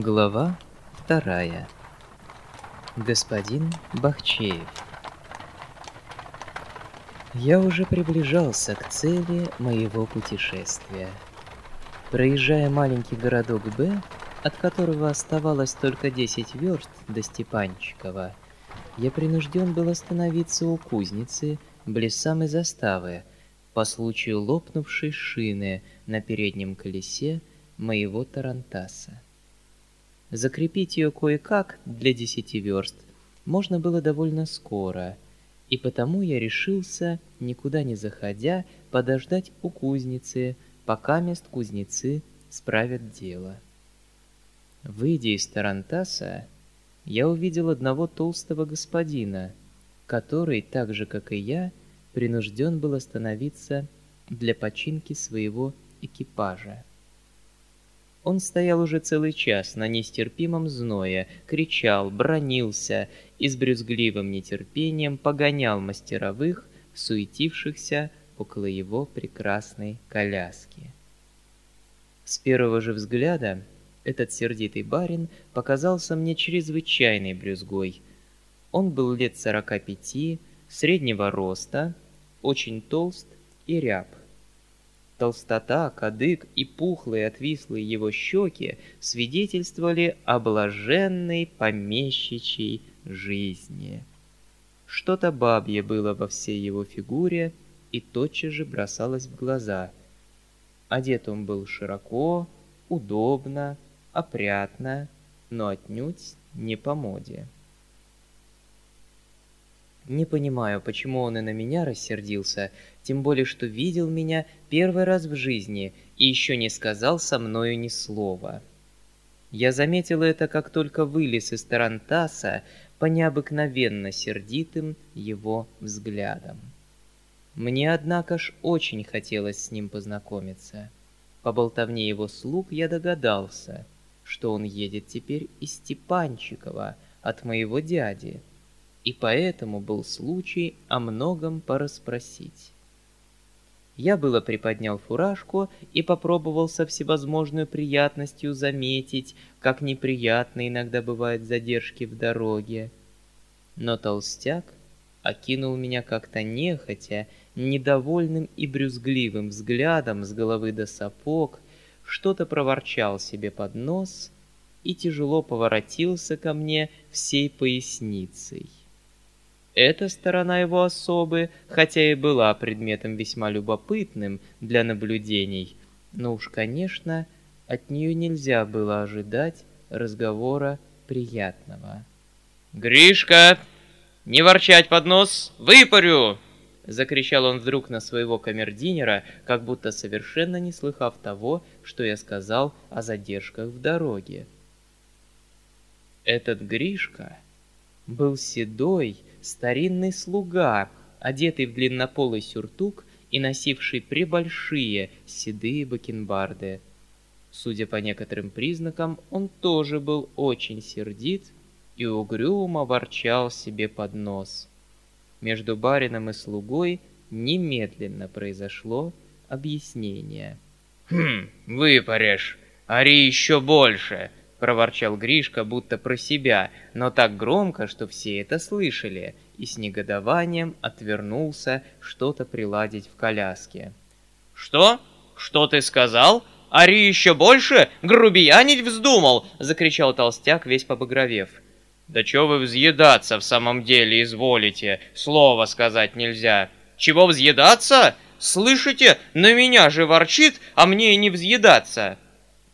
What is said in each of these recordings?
Глава вторая. Господин Бахчеев. Я уже приближался к цели моего путешествия. Проезжая маленький городок Б, от которого оставалось только 10 верст до Степанчикова, я принужден был остановиться у кузницы близ самой заставы по случаю лопнувшей шины на переднем колесе моего Тарантаса. Закрепить ее кое-как для десяти верст можно было довольно скоро, и потому я решился, никуда не заходя, подождать у кузницы, пока мест кузнецы справят дело. Выйдя из Тарантаса, я увидел одного толстого господина, который, так же как и я, принужден был остановиться для починки своего экипажа. Он стоял уже целый час на нестерпимом зное, кричал, бронился и с брюзгливым нетерпением погонял мастеровых, суетившихся около его прекрасной коляски. С первого же взгляда этот сердитый барин показался мне чрезвычайной брюзгой. Он был лет сорока пяти, среднего роста, очень толст и ряб. Толстота, кадык и пухлые отвислые его щеки свидетельствовали о блаженной помещичьей жизни. Что-то бабье было во всей его фигуре и тотчас же бросалось в глаза. Одет он был широко, удобно, опрятно, но отнюдь не по моде. Не понимаю, почему он и на меня рассердился, тем более, что видел меня первый раз в жизни и еще не сказал со мною ни слова. Я заметил это, как только вылез из Тарантаса по необыкновенно сердитым его взглядам. Мне, однако ж, очень хотелось с ним познакомиться. По болтовне его слуг я догадался, что он едет теперь из Степанчикова от моего дяди — и поэтому был случай о многом порасспросить. Я было приподнял фуражку и попробовал со всевозможной приятностью заметить, как неприятно иногда бывают задержки в дороге. Но толстяк окинул меня как-то нехотя, недовольным и брюзгливым взглядом с головы до сапог, что-то проворчал себе под нос и тяжело поворотился ко мне всей поясницей. Эта сторона его особы, хотя и была предметом весьма любопытным для наблюдений, но уж, конечно, от нее нельзя было ожидать разговора приятного. «Гришка, не ворчать под нос, выпарю!» Закричал он вдруг на своего камердинера, как будто совершенно не слыхав того, что я сказал о задержках в дороге. Этот Гришка был седой старинный слуга, одетый в длиннополый сюртук и носивший прибольшие седые бакенбарды. Судя по некоторым признакам, он тоже был очень сердит и угрюмо ворчал себе под нос. Между барином и слугой немедленно произошло объяснение. «Хм, выпаришь, ари еще больше!» — проворчал Гришка, будто про себя, но так громко, что все это слышали, и с негодованием отвернулся что-то приладить в коляске. «Что? Что ты сказал? Ари еще больше? Грубиянить вздумал!» — закричал толстяк, весь побагровев. «Да чё вы взъедаться в самом деле изволите? Слово сказать нельзя. Чего взъедаться? Слышите, на меня же ворчит, а мне и не взъедаться!»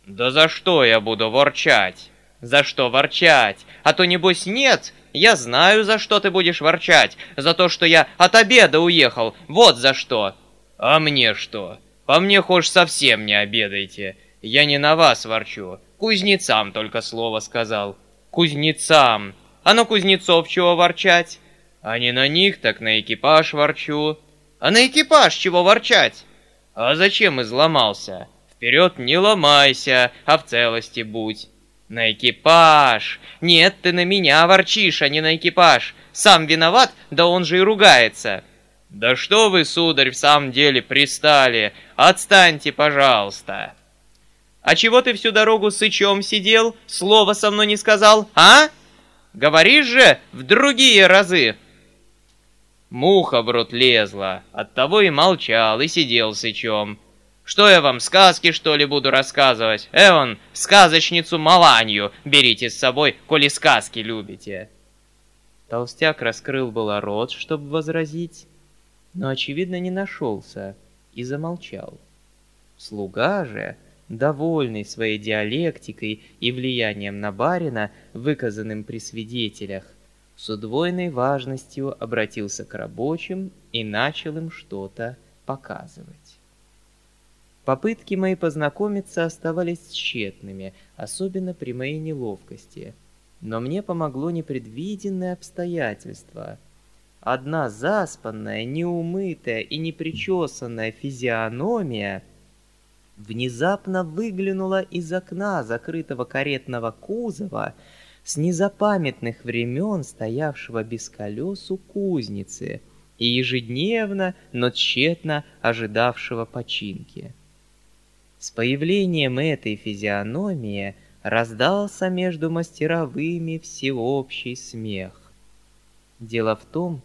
«Да за что я буду ворчать? За что ворчать? А то, небось, нет? Я знаю, за что ты будешь ворчать. За то, что я от обеда уехал. Вот за что!» «А мне что? По мне хошь совсем не обедайте. Я не на вас ворчу. Кузнецам только слово сказал. Кузнецам. А на кузнецов чего ворчать? А не на них, так на экипаж ворчу. А на экипаж чего ворчать? А зачем изломался? Вперед не ломайся, а в целости будь. На экипаж! Нет, ты на меня ворчишь, а не на экипаж. Сам виноват, да он же и ругается. Да что вы, сударь, в самом деле пристали? Отстаньте, пожалуйста. А чего ты всю дорогу сычом сидел, слова со мной не сказал, а? Говоришь же в другие разы!» Муха в рот лезла, оттого и молчал, и сидел сычом. Что я вам, сказки, что ли, буду рассказывать? Эван, сказочницу Маланью берите с собой, коли сказки любите. Толстяк раскрыл было рот, чтобы возразить, но, очевидно, не нашелся и замолчал. Слуга же, довольный своей диалектикой и влиянием на барина, выказанным при свидетелях, с удвоенной важностью обратился к рабочим и начал им что-то показывать. Попытки мои познакомиться оставались тщетными, особенно при моей неловкости. Но мне помогло непредвиденное обстоятельство. Одна заспанная, неумытая и непричесанная физиономия внезапно выглянула из окна закрытого каретного кузова с незапамятных времен стоявшего без колес у кузницы и ежедневно, но тщетно ожидавшего починки. С появлением этой физиономии раздался между мастеровыми всеобщий смех. Дело в том,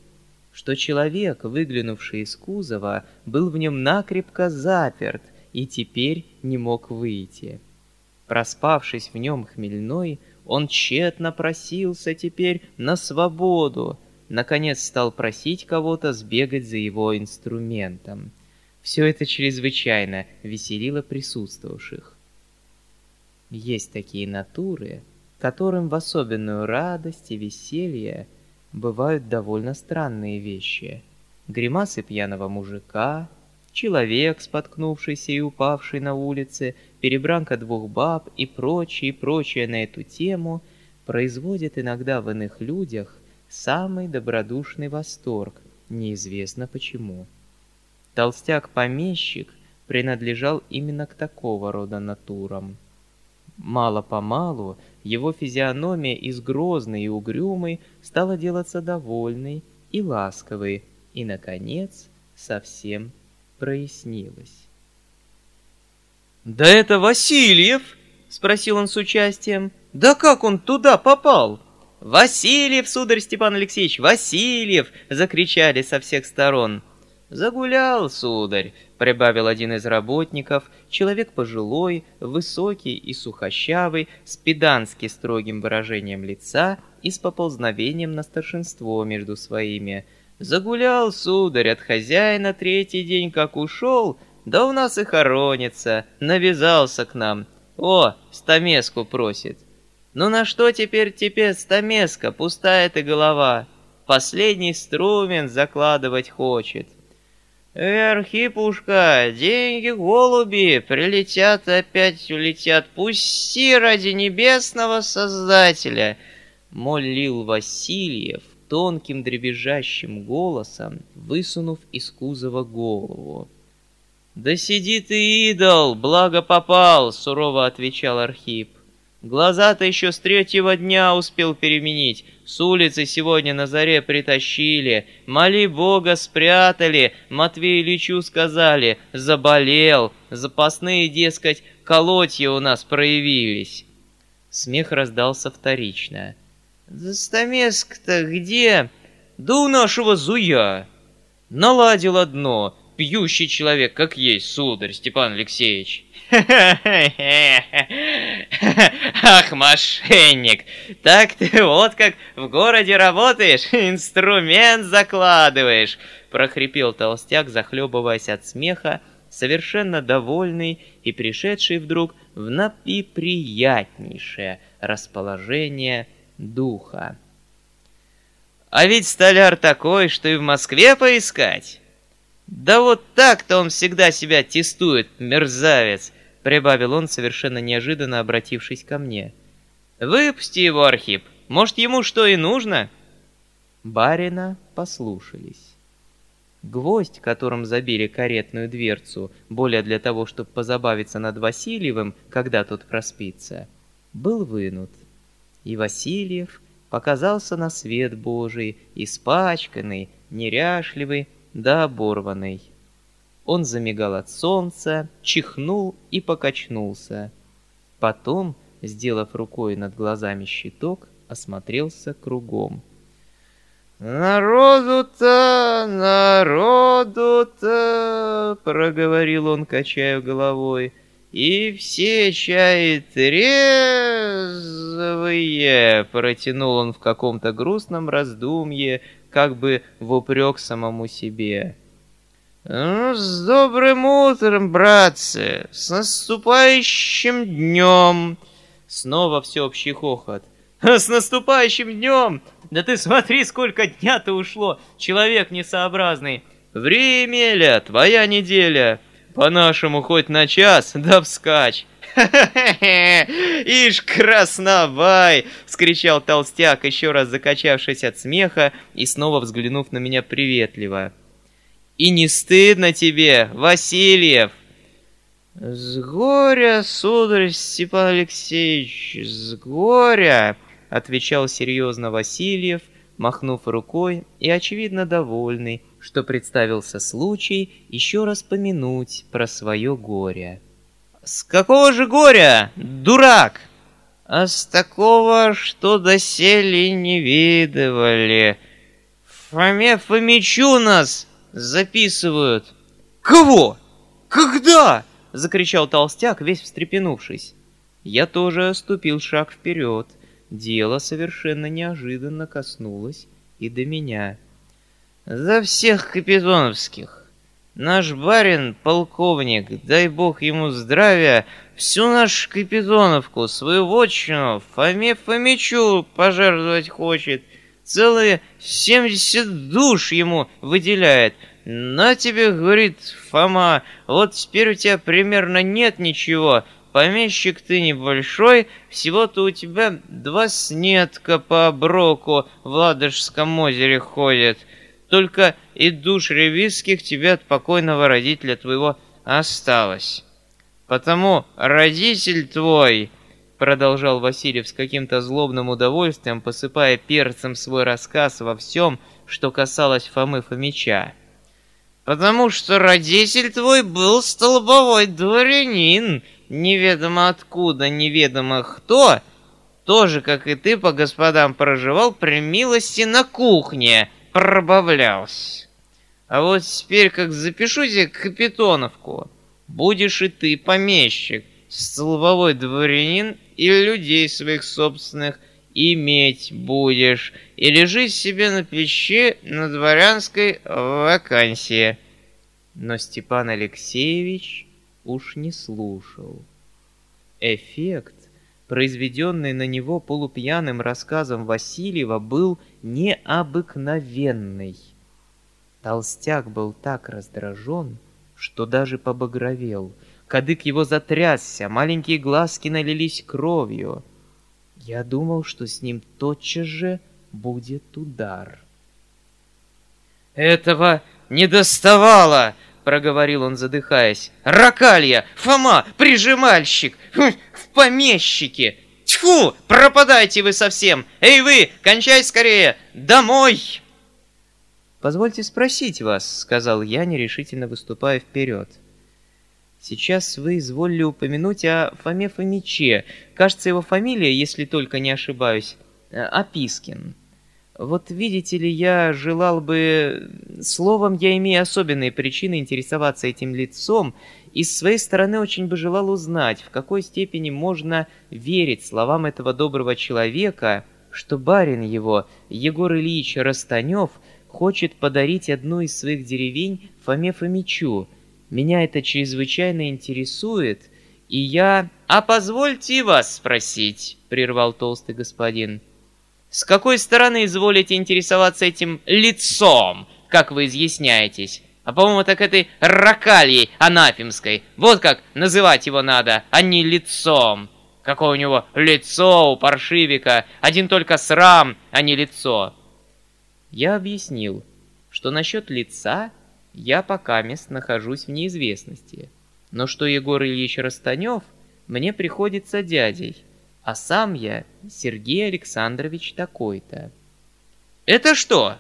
что человек, выглянувший из кузова, был в нем накрепко заперт и теперь не мог выйти. Проспавшись в нем хмельной, он тщетно просился теперь на свободу, наконец стал просить кого-то сбегать за его инструментом. Все это чрезвычайно веселило присутствовавших. Есть такие натуры, которым в особенную радость и веселье бывают довольно странные вещи. Гримасы пьяного мужика, человек, споткнувшийся и упавший на улице, перебранка двух баб и прочее, и прочее на эту тему производят иногда в иных людях самый добродушный восторг, неизвестно почему. Толстяк-помещик принадлежал именно к такого рода натурам. Мало-помалу его физиономия из грозной и угрюмой стала делаться довольной и ласковой, и, наконец, совсем прояснилась. «Да это Васильев!» — спросил он с участием. «Да как он туда попал?» «Васильев, сударь Степан Алексеевич, Васильев!» — закричали со всех сторон. «Загулял, сударь», — прибавил один из работников, человек пожилой, высокий и сухощавый, с педански строгим выражением лица и с поползновением на старшинство между своими. «Загулял, сударь, от хозяина третий день как ушел, да у нас и хоронится, навязался к нам. О, стамеску просит». «Ну на что теперь тебе стамеска, пустая ты голова? Последний струмен закладывать хочет». Архипушка, деньги голуби, прилетят опять улетят, пусти ради небесного Создателя!» Молил Васильев тонким дребезжащим голосом, высунув из кузова голову. «Да сиди ты, идол, благо попал!» — сурово отвечал Архип. Глаза-то еще с третьего дня успел переменить. С улицы сегодня на заре притащили. Моли Бога спрятали. Матвею Ильичу сказали. Заболел. Запасные, дескать, колотья у нас проявились. Смех раздался вторично. «Да стамеск-то где?» «Да у нашего зуя!» Наладил одно. Пьющий человек, как есть, сударь Степан Алексеевич. Ах, мошенник! Так ты вот как в городе работаешь, инструмент закладываешь!» прохрипел толстяк, захлебываясь от смеха, совершенно довольный и пришедший вдруг в напиприятнейшее расположение духа. «А ведь столяр такой, что и в Москве поискать!» «Да вот так-то он всегда себя тестует, мерзавец!» — прибавил он, совершенно неожиданно обратившись ко мне. «Выпусти его, Архип! Может, ему что и нужно?» Барина послушались. Гвоздь, которым забили каретную дверцу, более для того, чтобы позабавиться над Васильевым, когда тот проспится, был вынут. И Васильев показался на свет Божий, испачканный, неряшливый да оборванный. Он замигал от солнца, чихнул и покачнулся. Потом, сделав рукой над глазами щиток, осмотрелся кругом. «Народу-то, народу-то!» — проговорил он, качая головой. «И все чай трезвые!» — протянул он в каком-то грустном раздумье, как бы в упрек самому себе. «Ну, с добрым утром, братцы! С наступающим днем!» Снова всеобщий хохот. «С наступающим днем! Да ты смотри, сколько дня-то ушло, человек несообразный! Время, Ля, твоя неделя! По-нашему хоть на час, да вскачь!» «Ишь, красновай!» — скричал толстяк, еще раз закачавшись от смеха и снова взглянув на меня приветливо. «И не стыдно тебе, Васильев?» «С горя, сударь Степан Алексеевич, с горя!» — отвечал серьезно Васильев, махнув рукой и, очевидно, довольный, что представился случай еще раз помянуть про свое горе. «С какого же горя, дурак?» «А с такого, что доселе не видывали. Фоме Фомичу нас записывают». «Кого? Когда?» — закричал толстяк, весь встрепенувшись. Я тоже ступил шаг вперед. Дело совершенно неожиданно коснулось и до меня. «За всех капитоновских! Наш барин, полковник, дай бог ему здравия, всю нашу Капитоновку, свою вотчину, Фоме Фомичу пожертвовать хочет. Целые семьдесят душ ему выделяет. На тебе, говорит Фома, вот теперь у тебя примерно нет ничего. Помещик ты небольшой, всего-то у тебя два снетка по оброку в Ладожском озере ходят. Только и душ ревизских тебе от покойного родителя твоего осталось. Потому родитель твой, продолжал Васильев с каким-то злобным удовольствием, посыпая перцем свой рассказ во всем, что касалось Фомы Фомича. Потому что родитель твой был столбовой дворянин, неведомо откуда, неведомо кто, тоже, как и ты, по господам проживал при милости на кухне — пробавлялся. А вот теперь, как запишу тебе Капитоновку, будешь и ты помещик, столбовой дворянин и людей своих собственных иметь будешь, и лежи себе на печи на дворянской вакансии. Но Степан Алексеевич уж не слушал. Эффект произведенный на него полупьяным рассказом Васильева, был необыкновенный. Толстяк был так раздражен, что даже побагровел. Кадык его затрясся, маленькие глазки налились кровью. Я думал, что с ним тотчас же будет удар. «Этого не доставало!» — проговорил он, задыхаясь. «Ракалья! Фома! Прижимальщик! Хм, в помещике! Тьфу! Пропадайте вы совсем! Эй вы, кончай скорее! Домой!» «Позвольте спросить вас», — сказал я, нерешительно выступая вперед. «Сейчас вы изволили упомянуть о Фоме Фомиче. Кажется, его фамилия, если только не ошибаюсь, э, Опискин. Вот видите ли, я желал бы... Словом, я имею особенные причины интересоваться этим лицом, и с своей стороны очень бы желал узнать, в какой степени можно верить словам этого доброго человека, что барин его, Егор Ильич Растанев, хочет подарить одну из своих деревень Фоме Фомичу. Меня это чрезвычайно интересует, и я... «А позвольте вас спросить», — прервал толстый господин, — с какой стороны изволите интересоваться этим лицом, как вы изъясняетесь? А по-моему, так этой ракальей анафемской. Вот как называть его надо, а не лицом. Какое у него лицо у паршивика. Один только срам, а не лицо. Я объяснил, что насчет лица я пока мест нахожусь в неизвестности. Но что Егор Ильич Растанев мне приходится дядей а сам я Сергей Александрович такой-то. «Это что?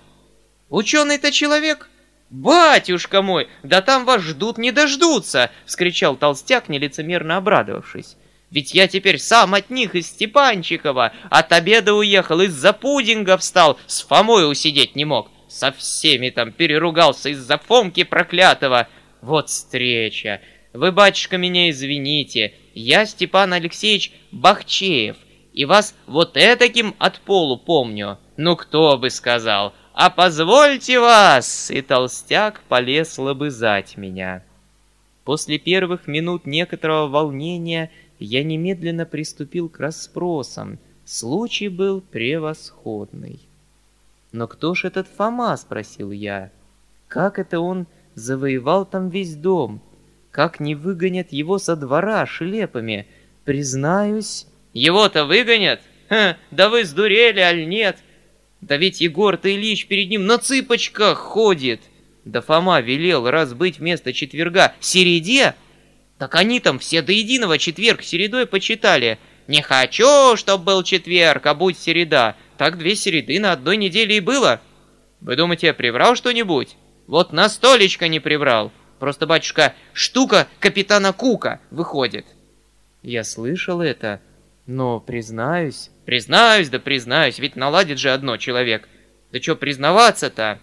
Ученый-то человек?» «Батюшка мой, да там вас ждут не дождутся!» — вскричал толстяк, нелицемерно обрадовавшись. Ведь я теперь сам от них из Степанчикова. От обеда уехал, из-за пудинга встал, с Фомой усидеть не мог. Со всеми там переругался из-за Фомки проклятого. Вот встреча. Вы, батюшка, меня извините. Я Степан Алексеевич Бахчеев. И вас вот этаким от полу помню. Ну, кто бы сказал. А позвольте вас! И толстяк полез лобызать меня. После первых минут некоторого волнения я немедленно приступил к расспросам. Случай был превосходный. «Но кто ж этот Фома?» — спросил я. «Как это он завоевал там весь дом? Как не выгонят его со двора шлепами? Признаюсь...» «Его-то выгонят? Ха, да вы сдурели, аль нет? Да ведь Егор-то Ильич перед ним на цыпочках ходит!» Да Фома велел разбыть вместо четверга середе так они там все до единого четверг середой почитали. Не хочу, чтоб был четверг, а будь середа. Так две середы на одной неделе и было. Вы думаете, я приврал что-нибудь? Вот на столечко не приврал. Просто, батюшка, штука капитана Кука выходит. Я слышал это, но признаюсь... Признаюсь, да признаюсь, ведь наладит же одно человек. Да что признаваться-то?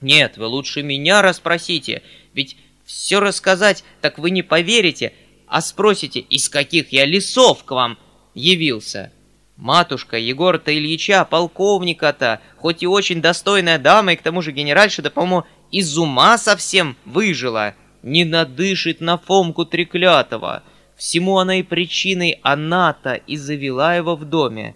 Нет, вы лучше меня расспросите, ведь все рассказать, так вы не поверите, а спросите, из каких я лесов к вам явился. Матушка Егора-то Ильича, полковника-то, хоть и очень достойная дама, и к тому же генеральша, да, по-моему, из ума совсем выжила, не надышит на Фомку Треклятого. Всему она и причиной она-то и завела его в доме.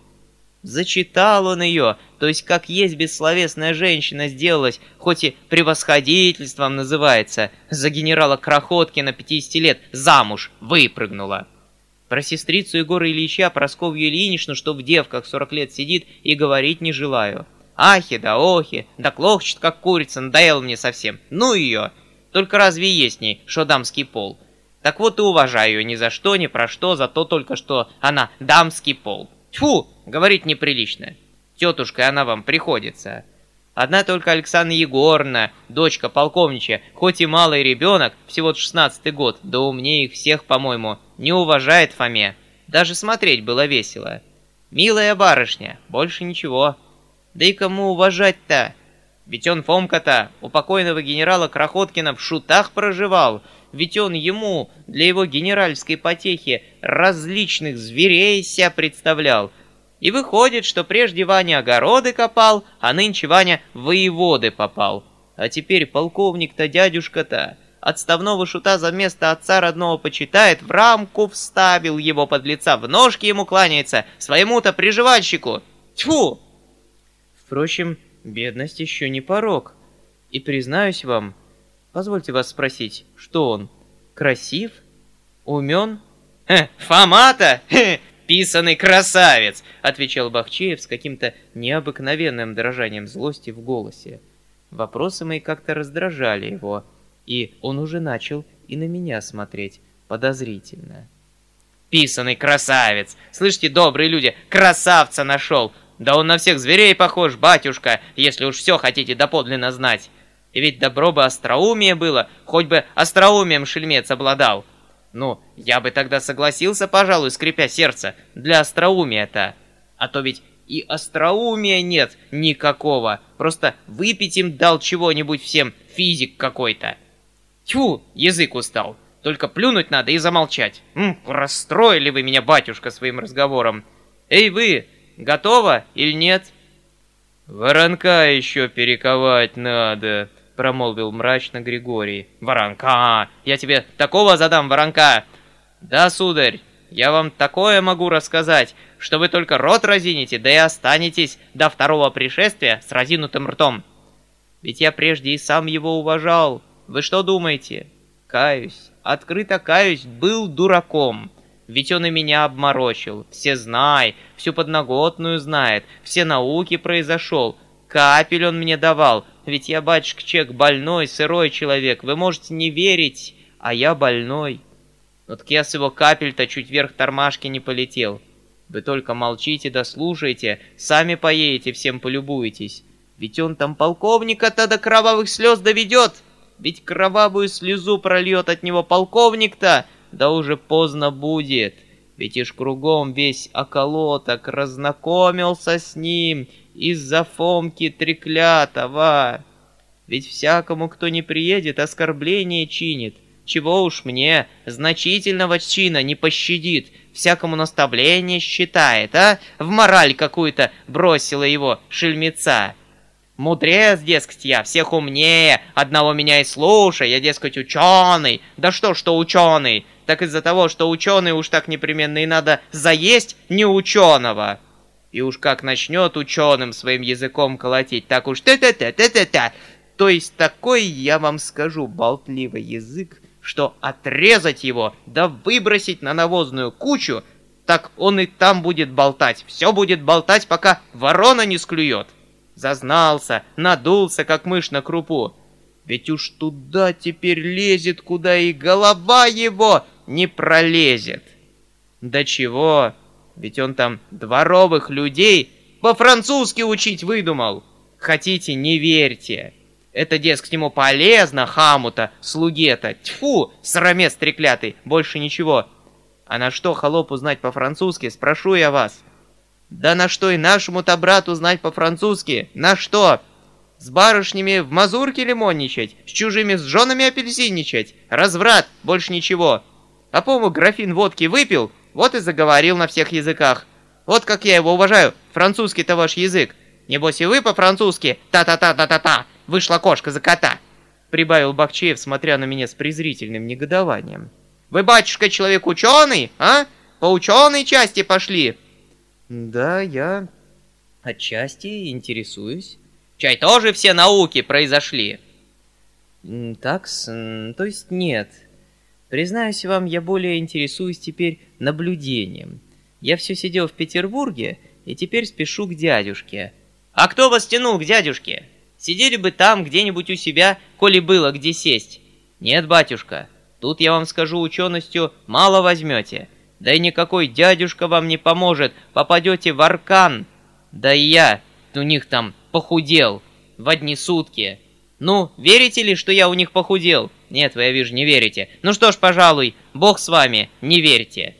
Зачитал он ее, то есть как есть бессловесная женщина сделалась, хоть и превосходительством называется, за генерала Крохоткина 50 лет замуж выпрыгнула. Про сестрицу Егора Ильича, Просковью Ильиничну, что в девках 40 лет сидит, и говорить не желаю. Ахи да охи, да клохчет, как курица, надоел мне совсем. Ну ее. Только разве есть ней, что дамский пол? Так вот и уважаю ее ни за что, ни про что, за то только что она дамский пол. Тьфу, говорить неприлично. Тетушка она вам приходится. Одна только Александра Егоровна, дочка полковничья, хоть и малый ребенок, всего шестнадцатый год, да умнее их всех, по-моему, не уважает Фоме. Даже смотреть было весело. Милая барышня, больше ничего. Да и кому уважать-то? Ведь он Фомка-то у покойного генерала Крохоткина в шутах проживал, ведь он ему для его генеральской потехи различных зверей себя представлял. И выходит, что прежде Ваня огороды копал, а нынче Ваня воеводы попал. А теперь полковник-то дядюшка-то отставного шута за место отца родного почитает, в рамку вставил его под лица, в ножки ему кланяется, своему-то приживальщику. Тьфу! Впрочем, бедность еще не порог. И признаюсь вам, Позвольте вас спросить, что он? Красив? Умен? Э, Фома-то? писанный красавец!» — отвечал Бахчеев с каким-то необыкновенным дрожанием злости в голосе. Вопросы мои как-то раздражали его, и он уже начал и на меня смотреть подозрительно. «Писанный красавец! Слышите, добрые люди, красавца нашел! Да он на всех зверей похож, батюшка, если уж все хотите доподлинно знать!» И ведь добро бы остроумие было, хоть бы остроумием шельмец обладал. Ну, я бы тогда согласился, пожалуй, скрипя сердце, для остроумия-то. А то ведь и остроумия нет никакого. Просто выпить им дал чего-нибудь всем физик какой-то. Тьфу, язык устал. Только плюнуть надо и замолчать. М, расстроили вы меня, батюшка, своим разговором. Эй вы, готово или нет? Воронка еще перековать надо, — промолвил мрачно Григорий. «Воронка! Я тебе такого задам, воронка!» «Да, сударь, я вам такое могу рассказать, что вы только рот разините, да и останетесь до второго пришествия с разинутым ртом. Ведь я прежде и сам его уважал. Вы что думаете? Каюсь, открыто каюсь, был дураком. Ведь он и меня обморочил. Все знай, всю подноготную знает, все науки произошел. Капель он мне давал, ведь я, батюшка Чек, больной, сырой человек. Вы можете не верить, а я больной. Но так я с его капель-то чуть вверх тормашки не полетел. Вы только молчите да слушайте, сами поедете, всем полюбуетесь. Ведь он там полковника-то до кровавых слез доведет. Ведь кровавую слезу прольет от него полковник-то, да уже поздно будет. Ведь ишь кругом весь околоток разнакомился с ним из-за Фомки треклятого. Ведь всякому, кто не приедет, оскорбление чинит. Чего уж мне, значительного чина не пощадит, всякому наставление считает, а? В мораль какую-то бросила его шельмеца. Мудрец, дескать, я, всех умнее, одного меня и слушай, я, дескать, ученый. Да что, что ученый? Так из-за того, что ученый уж так непременно и надо заесть не ученого. И уж как начнет ученым своим языком колотить, так уж та-та-та-та-та-та. То есть такой, я вам скажу, болтливый язык, что отрезать его, да выбросить на навозную кучу, так он и там будет болтать. Все будет болтать, пока ворона не склюет. Зазнался, надулся, как мышь на крупу. Ведь уж туда теперь лезет, куда и голова его не пролезет. Да чего? Ведь он там дворовых людей по-французски учить выдумал. Хотите, не верьте. Это, дескать, ему полезно, хаму-то, слуге-то. Тьфу, срамец треклятый, больше ничего. А на что холопу знать по-французски, спрошу я вас. Да на что и нашему-то брату знать по-французски? На что? С барышнями в мазурке лимонничать, с чужими с женами апельсинничать. Разврат, больше ничего. А по-моему, графин водки выпил, вот и заговорил на всех языках. Вот как я его уважаю, французский-то ваш язык. Небось и вы по-французски «та-та-та-та-та-та» вышла кошка за кота!» Прибавил Бахчеев, смотря на меня с презрительным негодованием. «Вы, батюшка, человек ученый, а? По ученой части пошли!» «Да, я отчасти интересуюсь». «Чай тоже все науки произошли?» «Такс, то есть нет. Признаюсь вам, я более интересуюсь теперь наблюдением. Я все сидел в Петербурге и теперь спешу к дядюшке». «А кто вас тянул к дядюшке?» Сидели бы там где-нибудь у себя, коли было где сесть. Нет, батюшка, тут я вам скажу ученостью, мало возьмете. Да и никакой дядюшка вам не поможет, попадете в аркан. Да и я у них там похудел в одни сутки. Ну, верите ли, что я у них похудел? Нет, вы, я вижу, не верите. Ну что ж, пожалуй, бог с вами, не верьте.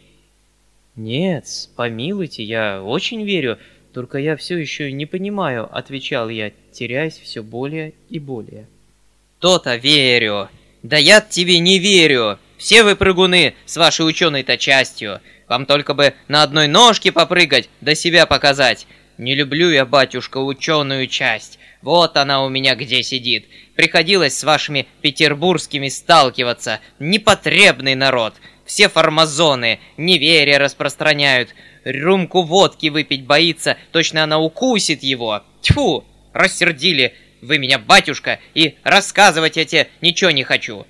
Нет, помилуйте, я очень верю, только я все еще не понимаю, отвечал я, теряясь все более и более. То-то верю. Да я тебе не верю. Все вы прыгуны с вашей ученой-то частью. Вам только бы на одной ножке попрыгать, да себя показать. Не люблю я, батюшка, ученую часть. Вот она у меня где сидит. Приходилось с вашими петербургскими сталкиваться. Непотребный народ. Все формазоны, неверие распространяют. Рюмку водки выпить боится, точно она укусит его. Тьфу, рассердили вы меня, батюшка, и рассказывать я тебе ничего не хочу.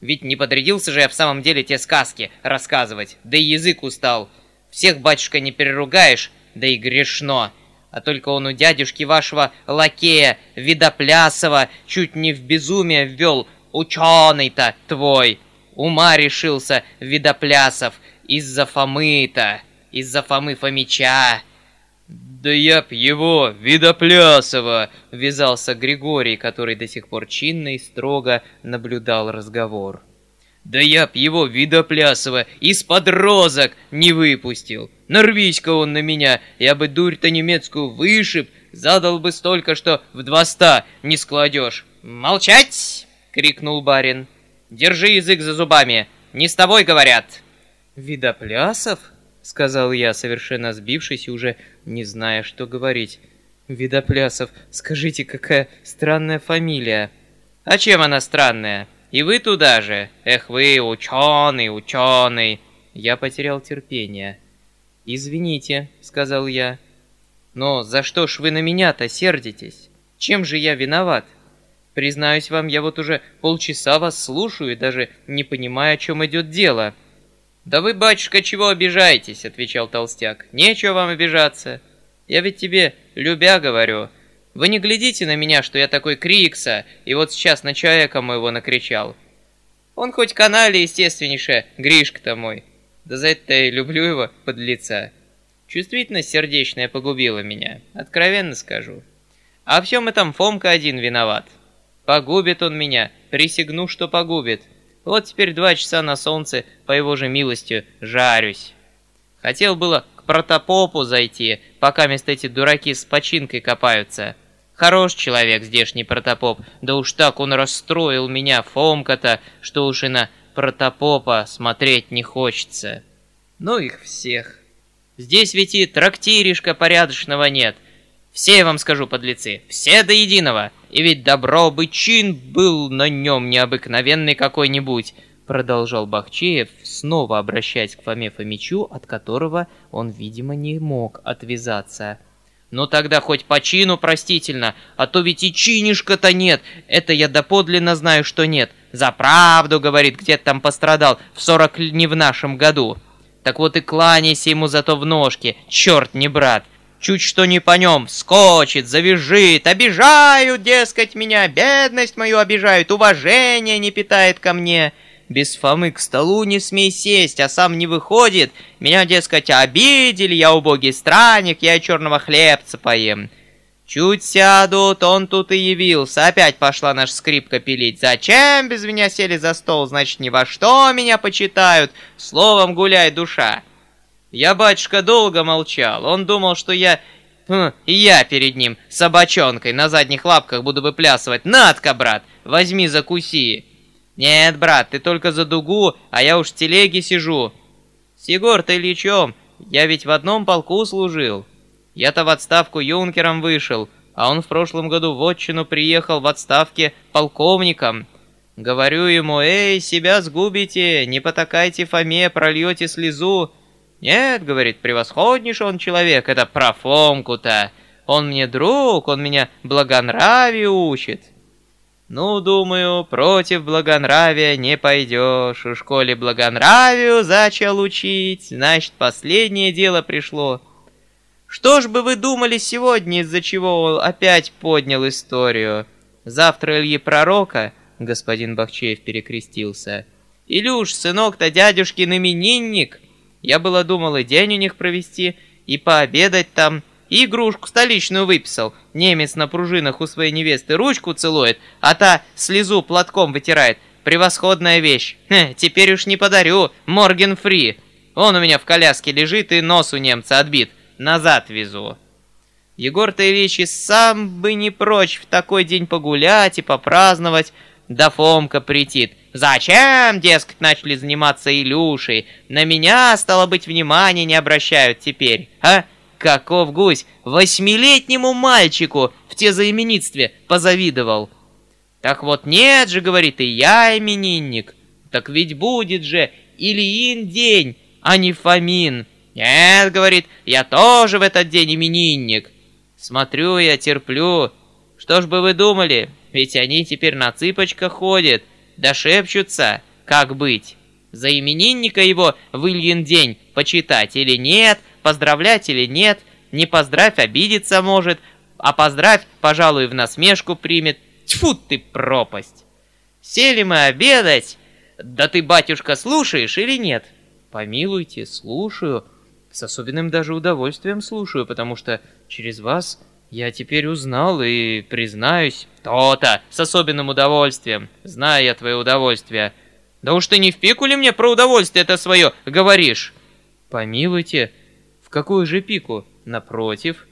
Ведь не подрядился же я в самом деле те сказки рассказывать, да и язык устал. Всех, батюшка, не переругаешь, да и грешно. А только он у дядюшки вашего лакея Видоплясова чуть не в безумие ввел ученый-то твой. Ума решился Видоплясов из-за Фомы-то из-за Фомы Фомича. «Да я б его, Видоплясова!» — ввязался Григорий, который до сих пор чинно и строго наблюдал разговор. «Да я б его, Видоплясова, из-под розок не выпустил! Нарвись-ка он на меня, я бы дурь-то немецкую вышиб, задал бы столько, что в два не складешь!» «Молчать!» — крикнул барин. «Держи язык за зубами, не с тобой говорят!» «Видоплясов?» — сказал я, совершенно сбившись и уже не зная, что говорить. «Видоплясов, скажите, какая странная фамилия!» «А чем она странная? И вы туда же? Эх вы, ученый, ученый!» Я потерял терпение. «Извините», — сказал я. «Но за что ж вы на меня-то сердитесь? Чем же я виноват? Признаюсь вам, я вот уже полчаса вас слушаю и даже не понимаю, о чем идет дело». «Да вы, батюшка, чего обижаетесь?» — отвечал толстяк. «Нечего вам обижаться. Я ведь тебе, любя, говорю. Вы не глядите на меня, что я такой крикса, и вот сейчас на человека моего накричал. Он хоть канале, естественнейше, Гришка-то мой. Да за это я и люблю его, подлеца. Чувствительность сердечная погубила меня, откровенно скажу. А в всем этом Фомка один виноват. Погубит он меня, присягну, что погубит. Вот теперь два часа на солнце, по его же милости, жарюсь. Хотел было к протопопу зайти, пока вместо эти дураки с починкой копаются. Хорош человек здешний протопоп, да уж так он расстроил меня, Фомка-то, что уж и на протопопа смотреть не хочется. Ну их всех. Здесь ведь и трактиришка порядочного нет. Все, я вам скажу, подлецы, все до единого. И ведь добро бы чин был на нем необыкновенный какой-нибудь продолжал Бахчеев, снова обращаясь к Фоме Фомичу, от которого он, видимо, не мог отвязаться. «Ну тогда хоть по чину простительно, а то ведь и чинишка-то нет, это я доподлинно знаю, что нет. За правду, говорит, где-то там пострадал, в сорок не в нашем году. Так вот и кланяйся ему зато в ножки, черт не брат. Чуть что не по нем, скочит, завяжет, обижают, дескать, меня, бедность мою обижают, уважение не питает ко мне». Без Фомы к столу не смей сесть, а сам не выходит. Меня, дескать, обидели, я убогий странник, я черного хлебца поем. Чуть сядут, он тут и явился. Опять пошла наш скрипка пилить. Зачем без меня сели за стол? Значит, ни во что меня почитают. Словом, гуляй, душа. Я, батюшка, долго молчал. Он думал, что я... Хм, я перед ним, собачонкой, на задних лапках буду выплясывать. Надка, брат, возьми, закуси. «Нет, брат, ты только за дугу, а я уж в телеге сижу». «С Егор-то Ильичом, я ведь в одном полку служил. Я-то в отставку юнкером вышел, а он в прошлом году в отчину приехал в отставке полковником. Говорю ему, эй, себя сгубите, не потакайте Фоме, прольете слезу. Нет, говорит, превосходнейший он человек, это про Фомку-то. Он мне друг, он меня благонравию учит. Ну, думаю, против благонравия не пойдешь. У школе благонравию зачал учить, значит, последнее дело пришло. Что ж бы вы думали сегодня, из-за чего он опять поднял историю? Завтра Ильи Пророка, господин Бахчеев перекрестился. Илюш, сынок-то дядюшкин именинник. Я было думал и день у них провести, и пообедать там, и игрушку столичную выписал. Немец на пружинах у своей невесты ручку целует, а та слезу платком вытирает. Превосходная вещь. Хе, теперь уж не подарю. Морген Фри. Он у меня в коляске лежит и нос у немца отбит. Назад везу. Егор-то и сам бы не прочь в такой день погулять и попраздновать. Да Фомка притит. Зачем, дескать, начали заниматься Илюшей? На меня, стало быть, внимания не обращают теперь, а? Каков гусь восьмилетнему мальчику в те заименитстве позавидовал. Так вот нет же, говорит, и я именинник. Так ведь будет же Ильин день, а не Фомин. Нет, говорит, я тоже в этот день именинник. Смотрю я, терплю. Что ж бы вы думали, ведь они теперь на цыпочках ходят, да шепчутся, как быть. За именинника его в Ильин день почитать или нет — поздравлять или нет, не поздравь, обидеться может, а поздравь, пожалуй, в насмешку примет. Тьфу ты, пропасть! Сели мы обедать. Да ты, батюшка, слушаешь или нет? Помилуйте, слушаю. С особенным даже удовольствием слушаю, потому что через вас я теперь узнал и признаюсь. То-то, с особенным удовольствием. Знаю я твое удовольствие. Да уж ты не в пику ли мне про удовольствие это свое говоришь? Помилуйте, какую же пику? Напротив.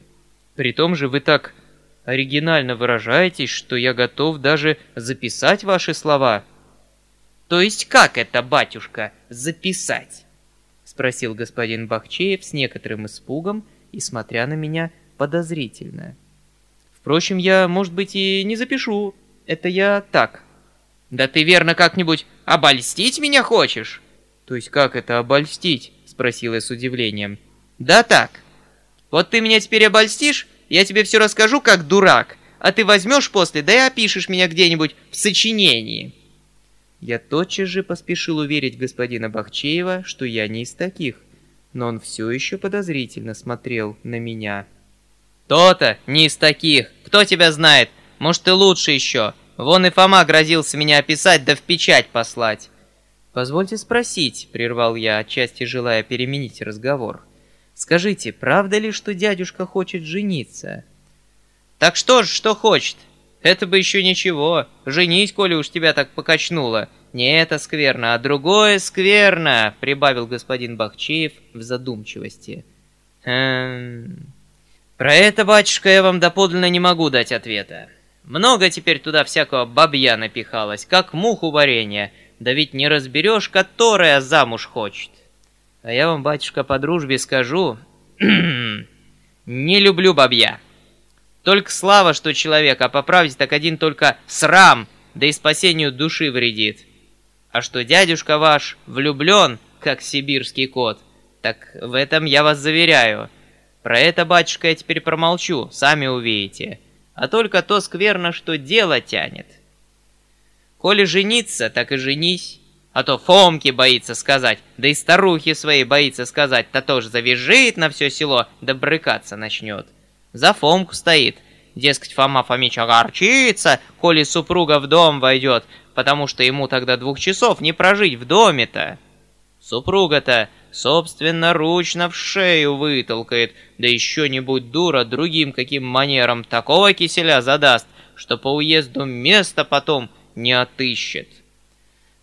При том же вы так оригинально выражаетесь, что я готов даже записать ваши слова. То есть как это, батюшка, записать? Спросил господин Бахчеев с некоторым испугом и смотря на меня подозрительно. Впрочем, я, может быть, и не запишу. Это я так. Да ты верно как-нибудь обольстить меня хочешь? То есть как это обольстить? Спросил я с удивлением. Да так. Вот ты меня теперь обольстишь, я тебе все расскажу как дурак, а ты возьмешь после, да и опишешь меня где-нибудь в сочинении. Я тотчас же поспешил уверить господина Бахчеева, что я не из таких, но он все еще подозрительно смотрел на меня. «То-то, не из таких. Кто тебя знает? Может, ты лучше еще. Вон и Фома грозился меня описать да в печать послать». «Позвольте спросить», — прервал я, отчасти желая переменить разговор. Скажите, правда ли, что дядюшка хочет жениться? Так что ж, что хочет? Это бы еще ничего. Женись, коли уж тебя так покачнуло. Не это скверно, а другое скверно, прибавил господин Бахчеев в задумчивости. Хм... Про это, батюшка, я вам доподлинно не могу дать ответа. Много теперь туда всякого бабья напихалось, как муху варенья, да ведь не разберешь, которая замуж хочет. А я вам, батюшка, по дружбе скажу, не люблю бабья. Только слава, что человек, а по правде так один только срам, да и спасению души вредит. А что дядюшка ваш влюблен, как сибирский кот, так в этом я вас заверяю. Про это, батюшка, я теперь промолчу, сами увидите. А только то скверно, что дело тянет. Коли жениться, так и женись. А то Фомки боится сказать, да и старухи своей боится сказать, та тоже завяжет на все село, да брыкаться начнет. За Фомку стоит. Дескать, Фома Фомич огорчится, коли супруга в дом войдет, потому что ему тогда двух часов не прожить в доме-то. Супруга-то собственноручно в шею вытолкает, да еще не будь дура, другим каким манером такого киселя задаст, что по уезду места потом не отыщет.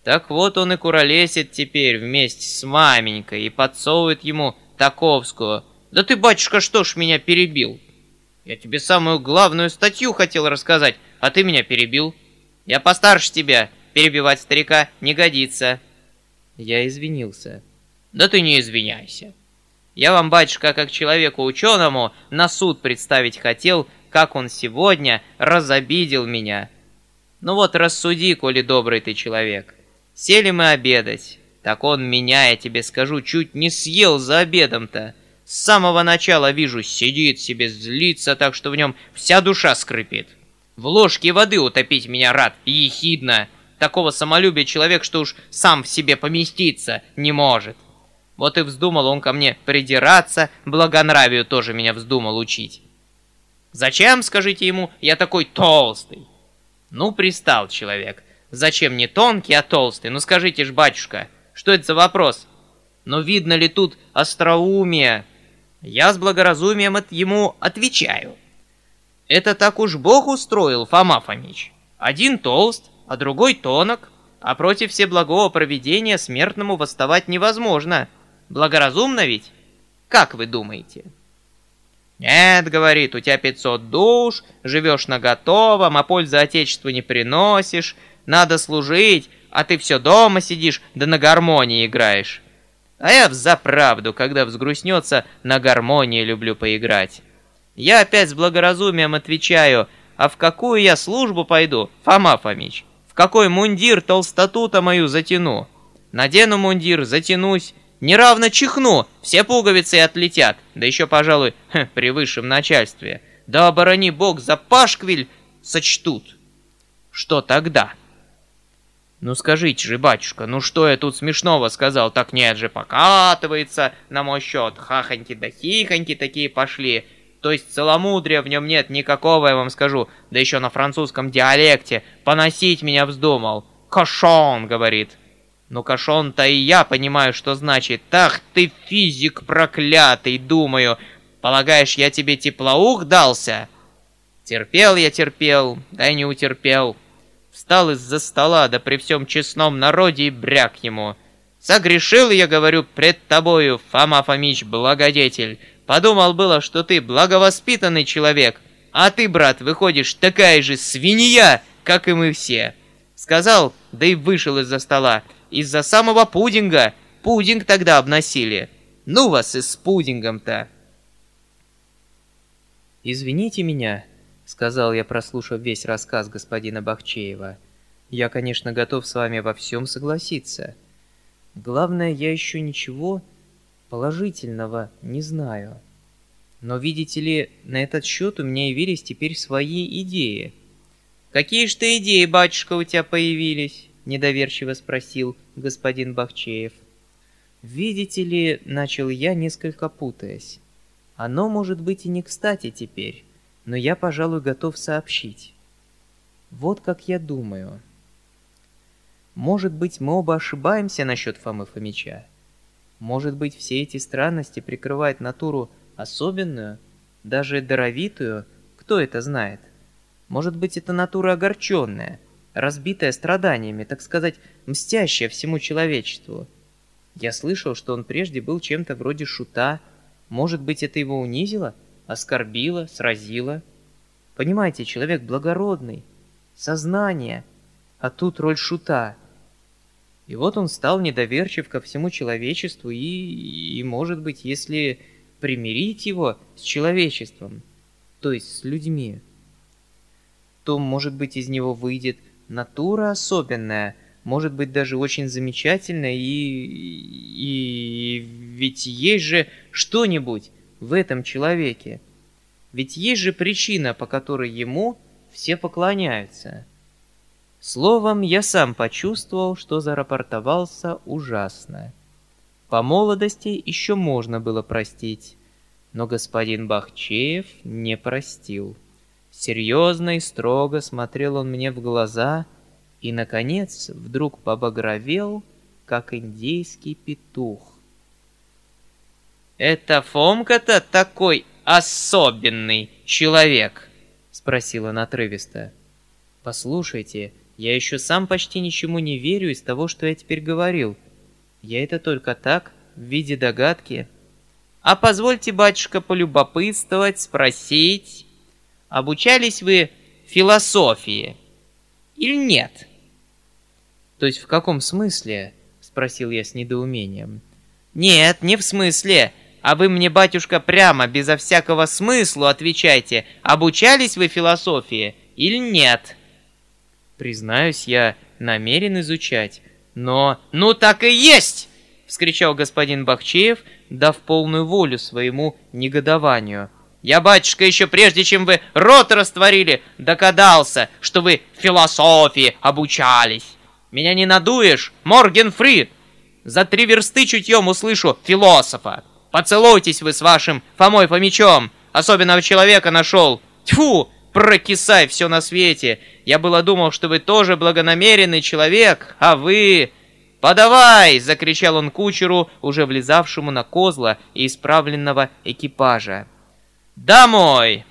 Так вот он и куролесит теперь вместе с маменькой и подсовывает ему таковскую. «Да ты, батюшка, что ж меня перебил?» «Я тебе самую главную статью хотел рассказать, а ты меня перебил. Я постарше тебя, перебивать старика не годится». Я извинился. «Да ты не извиняйся. Я вам, батюшка, как человеку ученому, на суд представить хотел, как он сегодня разобидел меня. Ну вот рассуди, коли добрый ты человек». Сели мы обедать. Так он меня, я тебе скажу, чуть не съел за обедом-то. С самого начала вижу, сидит себе, злится так, что в нем вся душа скрипит. В ложке воды утопить меня рад, ехидно. Такого самолюбия человек, что уж сам в себе поместиться не может. Вот и вздумал он ко мне придираться, благонравию тоже меня вздумал учить. Зачем, скажите ему, я такой толстый? Ну, пристал человек. Зачем не тонкий, а толстый? Ну скажите ж, батюшка, что это за вопрос? Но видно ли тут остроумие? Я с благоразумием от ему отвечаю. Это так уж Бог устроил, Фома Фомич. Один толст, а другой тонок, а против всеблагого провидения смертному восставать невозможно. Благоразумно ведь? Как вы думаете? «Нет, — говорит, — у тебя пятьсот душ, живешь на готовом, а пользы Отечеству не приносишь, надо служить, а ты все дома сидишь, да на гармонии играешь. А я взаправду, когда взгрустнется, на гармонии люблю поиграть. Я опять с благоразумием отвечаю, а в какую я службу пойду, Фома Фомич? В какой мундир толстоту-то мою затяну? Надену мундир, затянусь, неравно чихну, все пуговицы отлетят, да еще, пожалуй, хм, при высшем начальстве. Да оборони бог за пашквиль сочтут. Что тогда?» «Ну скажите же, батюшка, ну что я тут смешного сказал? Так нет же, покатывается на мой счет. Хахоньки да хихоньки такие пошли. То есть целомудрия в нем нет никакого, я вам скажу. Да еще на французском диалекте. Поносить меня вздумал. Кошон, говорит. Ну кошон-то и я понимаю, что значит. Ах ты физик проклятый, думаю. Полагаешь, я тебе теплоух дался? Терпел я терпел, да и не утерпел. Встал из-за стола, да при всем честном народе и бряк ему. «Согрешил, я говорю, пред тобою, Фома Фомич, благодетель. Подумал было, что ты благовоспитанный человек, а ты, брат, выходишь такая же свинья, как и мы все». Сказал, да и вышел из-за стола. Из-за самого пудинга. Пудинг тогда обносили. Ну вас и с пудингом-то. «Извините меня», сказал я, прослушав весь рассказ господина Бахчеева. Я, конечно, готов с вами во всем согласиться. Главное, я еще ничего положительного не знаю. Но, видите ли, на этот счет у меня явились теперь свои идеи. «Какие ж ты идеи, батюшка, у тебя появились?» — недоверчиво спросил господин Бахчеев. «Видите ли, — начал я, несколько путаясь, — оно может быть и не кстати теперь но я, пожалуй, готов сообщить. Вот как я думаю. Может быть, мы оба ошибаемся насчет Фомы Фомича. Может быть, все эти странности прикрывают натуру особенную, даже даровитую, кто это знает? Может быть, это натура огорченная, разбитая страданиями, так сказать, мстящая всему человечеству. Я слышал, что он прежде был чем-то вроде шута. Может быть, это его унизило, оскорбило, сразило. Понимаете, человек благородный, сознание, а тут роль шута. И вот он стал недоверчив ко всему человечеству и, и может быть, если примирить его с человечеством, то есть с людьми, то, может быть, из него выйдет натура особенная, может быть, даже очень замечательная, и, и ведь есть же что-нибудь в этом человеке. Ведь есть же причина, по которой ему все поклоняются. Словом, я сам почувствовал, что зарапортовался ужасно. По молодости еще можно было простить, но господин Бахчеев не простил. Серьезно и строго смотрел он мне в глаза и, наконец, вдруг побагровел, как индейский петух. «Это Фомка-то такой особенный человек?» — спросила он отрывисто. «Послушайте, я еще сам почти ничему не верю из того, что я теперь говорил», я это только так, в виде догадки. А позвольте, батюшка, полюбопытствовать, спросить, обучались вы философии или нет? То есть в каком смысле? Спросил я с недоумением. Нет, не в смысле. А вы мне, батюшка, прямо, безо всякого смысла отвечайте, обучались вы философии или нет? Признаюсь, я намерен изучать, но... «Ну так и есть!» — вскричал господин Бахчеев, дав полную волю своему негодованию. «Я, батюшка, еще прежде, чем вы рот растворили, догадался, что вы философии обучались. Меня не надуешь, Морген Фри! За три версты чутьем услышу философа. Поцелуйтесь вы с вашим Фомой Фомичом, особенного человека нашел. Тьфу, прокисай все на свете. Я было думал, что вы тоже благонамеренный человек, а вы... «Подавай!» — закричал он кучеру, уже влезавшему на козла и исправленного экипажа. «Домой!»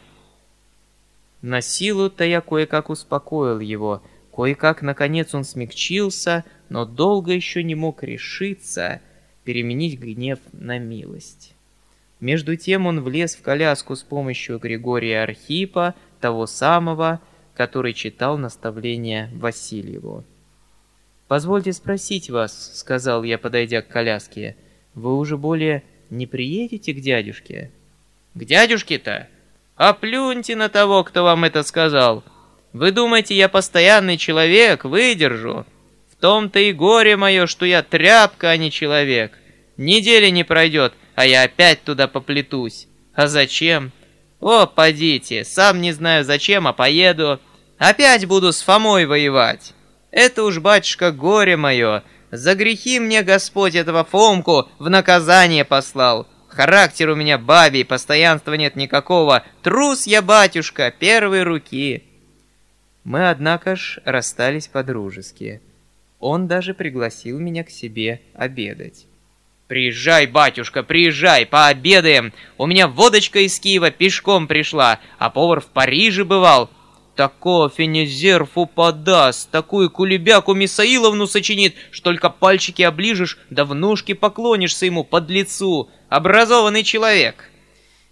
На силу-то я кое-как успокоил его. Кое-как, наконец, он смягчился, но долго еще не мог решиться переменить гнев на милость. Между тем он влез в коляску с помощью Григория Архипа, того самого, который читал наставления Васильеву. «Позвольте спросить вас», — сказал я, подойдя к коляске, — «вы уже более не приедете к дядюшке?» «К дядюшке-то? А плюньте на того, кто вам это сказал. Вы думаете, я постоянный человек, выдержу? Том-то и горе мое, что я тряпка, а не человек. Недели не пройдет, а я опять туда поплетусь. А зачем? О, подите, сам не знаю зачем, а поеду. Опять буду с Фомой воевать. Это уж, батюшка, горе мое. За грехи мне Господь этого Фомку в наказание послал. Характер у меня бабий, постоянства нет никакого. Трус я, батюшка, первой руки. Мы, однако ж, расстались по-дружески. Он даже пригласил меня к себе обедать. «Приезжай, батюшка, приезжай, пообедаем! У меня водочка из Киева пешком пришла, а повар в Париже бывал. Такого фенезерфу подаст, такую кулебяку Мисаиловну сочинит, что только пальчики оближешь, да в поклонишься ему под лицу. Образованный человек.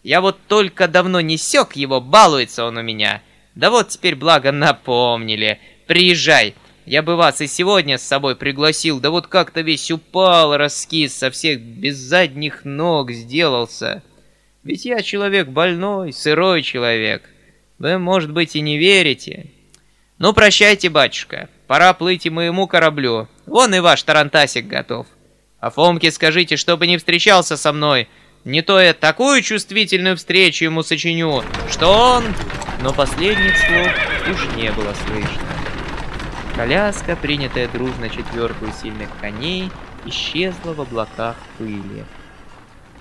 Я вот только давно не сёк его, балуется он у меня. Да вот теперь благо напомнили. Приезжай, я бы вас и сегодня с собой пригласил, да вот как-то весь упал, раскис, со всех без задних ног сделался. Ведь я человек больной, сырой человек. Вы, может быть, и не верите. Ну, прощайте, батюшка, пора плыть и моему кораблю. Вон и ваш тарантасик готов. А Фомке скажите, чтобы не встречался со мной. Не то я такую чувствительную встречу ему сочиню, что он... Но последних слов уж не было слышно. Коляска, принятая дружно четверкой сильных коней, исчезла в облаках пыли.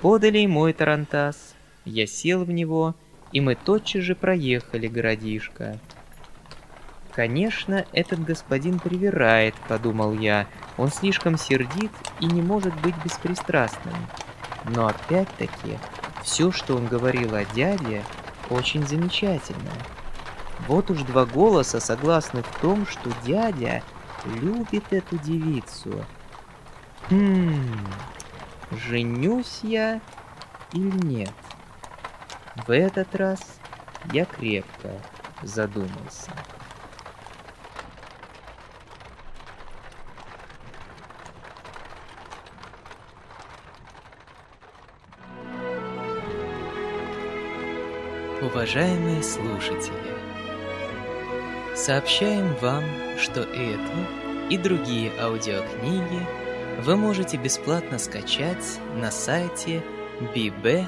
Подали мой тарантас, я сел в него, и мы тотчас же проехали городишко. «Конечно, этот господин привирает», — подумал я. «Он слишком сердит и не может быть беспристрастным». Но опять-таки, все, что он говорил о дяде, очень замечательно. Вот уж два голоса согласны в том, что дядя любит эту девицу. Хм, женюсь я или нет? В этот раз я крепко задумался. Уважаемые слушатели, сообщаем вам, что эту и другие аудиокниги вы можете бесплатно скачать на сайте bb.ru.